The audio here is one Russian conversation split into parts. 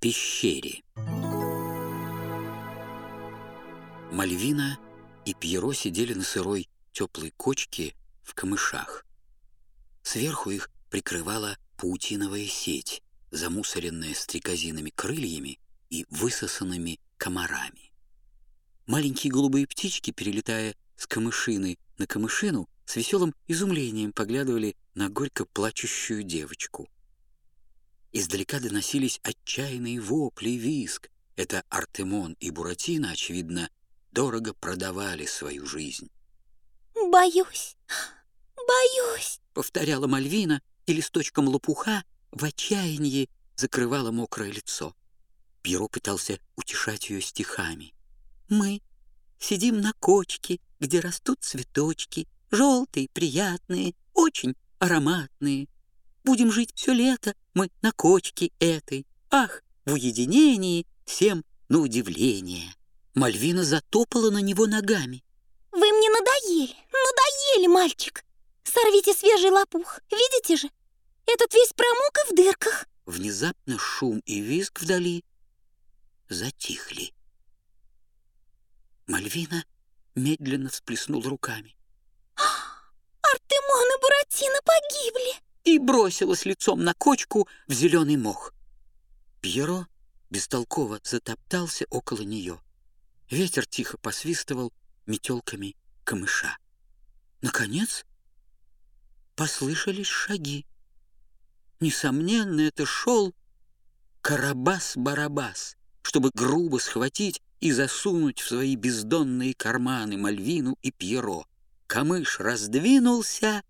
пещере. Мальвина и Пьеро сидели на сырой теплой кочке в камышах. Сверху их прикрывала паутиновая сеть, замусоренная стрекозиными крыльями и высосанными комарами. Маленькие голубые птички, перелетая с камышины на камышину, с веселым изумлением поглядывали на горько плачущую девочку. Издалека доносились отчаянные вопли и визг. Это Артемон и Буратино, очевидно, дорого продавали свою жизнь. «Боюсь, боюсь», — повторяла Мальвина, и листочком лопуха в отчаянии закрывала мокрое лицо. Пьеро пытался утешать ее стихами. «Мы сидим на кочке, где растут цветочки, желтые, приятные, очень ароматные. Будем жить все лето мы на кочке этой. Ах, в уединении всем на удивление. Мальвина затопала на него ногами. «Вы мне надоели, надоели, мальчик! Сорвите свежий лопух, видите же? Этот весь промок и в дырках!» Внезапно шум и визг вдали затихли. Мальвина медленно всплеснул руками. «Артемон и Буратино погибли!» И бросилась лицом на кочку в зеленый мох. Пьеро бестолково затоптался около нее. Ветер тихо посвистывал метелками камыша. Наконец послышались шаги. Несомненно, это шел Карабас-Барабас, чтобы грубо схватить и засунуть в свои бездонные карманы Мальвину и Пьеро. Камыш раздвинулся,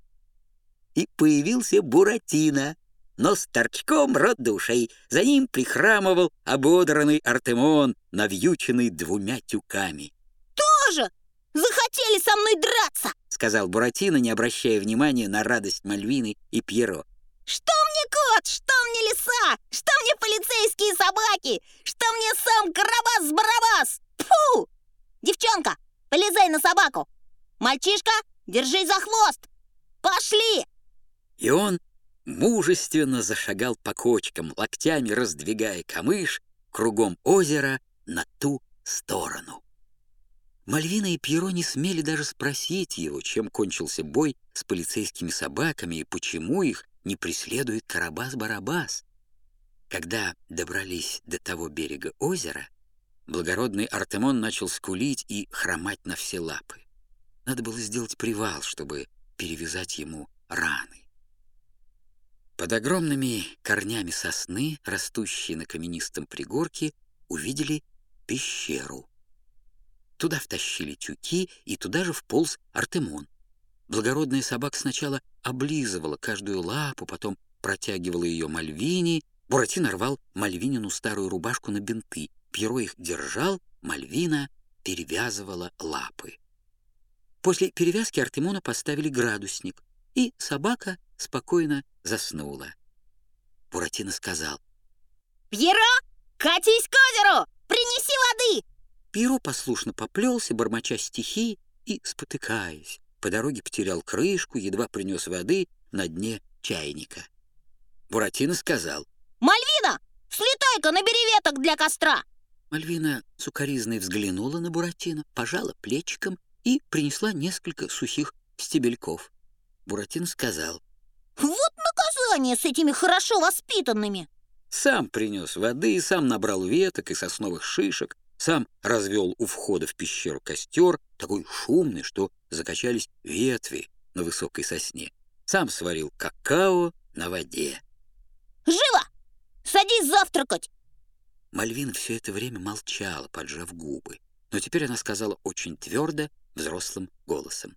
и появился Буратино, но с торчком рот душей. За ним прихрамывал ободранный Артемон, навьюченный двумя тюками. «Тоже захотели со мной драться!» — сказал Буратино, не обращая внимания на радость Мальвины и Пьеро. «Что мне кот? Что мне лиса? Что мне полицейские собаки? Что мне сам Карабас-Барабас? Фу! Девчонка, полезай на собаку! Мальчишка, держись за хвост! Пошли!» И он мужественно зашагал по кочкам, локтями раздвигая камыш кругом озера на ту сторону. Мальвина и Пьеро не смели даже спросить его, чем кончился бой с полицейскими собаками и почему их не преследует Карабас-Барабас. Когда добрались до того берега озера, благородный Артемон начал скулить и хромать на все лапы. Надо было сделать привал, чтобы перевязать ему раны. Под огромными корнями сосны, растущие на каменистом пригорке, увидели пещеру. Туда втащили тюки, и туда же вполз Артемон. Благородная собака сначала облизывала каждую лапу, потом протягивала ее Мальвине. Буратино рвал Мальвинину старую рубашку на бинты. Пьеро их держал, Мальвина перевязывала лапы. После перевязки Артемона поставили градусник, и собака спокойно заснула. Буратино сказал. «Пьеро, катись к озеру! Принеси воды!» Пьеро послушно поплелся, бормоча стихи и спотыкаясь. По дороге потерял крышку, едва принес воды на дне чайника. Буратино сказал. «Мальвина, слетай-ка, набери веток для костра!» Мальвина сукоризной взглянула на Буратино, пожала плечиком и принесла несколько сухих стебельков. Буратино сказал. Наказание с этими хорошо воспитанными. Сам принес воды, сам набрал веток и сосновых шишек, сам развел у входа в пещеру костер, такой шумный, что закачались ветви на высокой сосне. Сам сварил какао на воде. «Живо! Садись завтракать!» Мальвина все это время молчала, поджав губы. Но теперь она сказала очень твердо, взрослым голосом.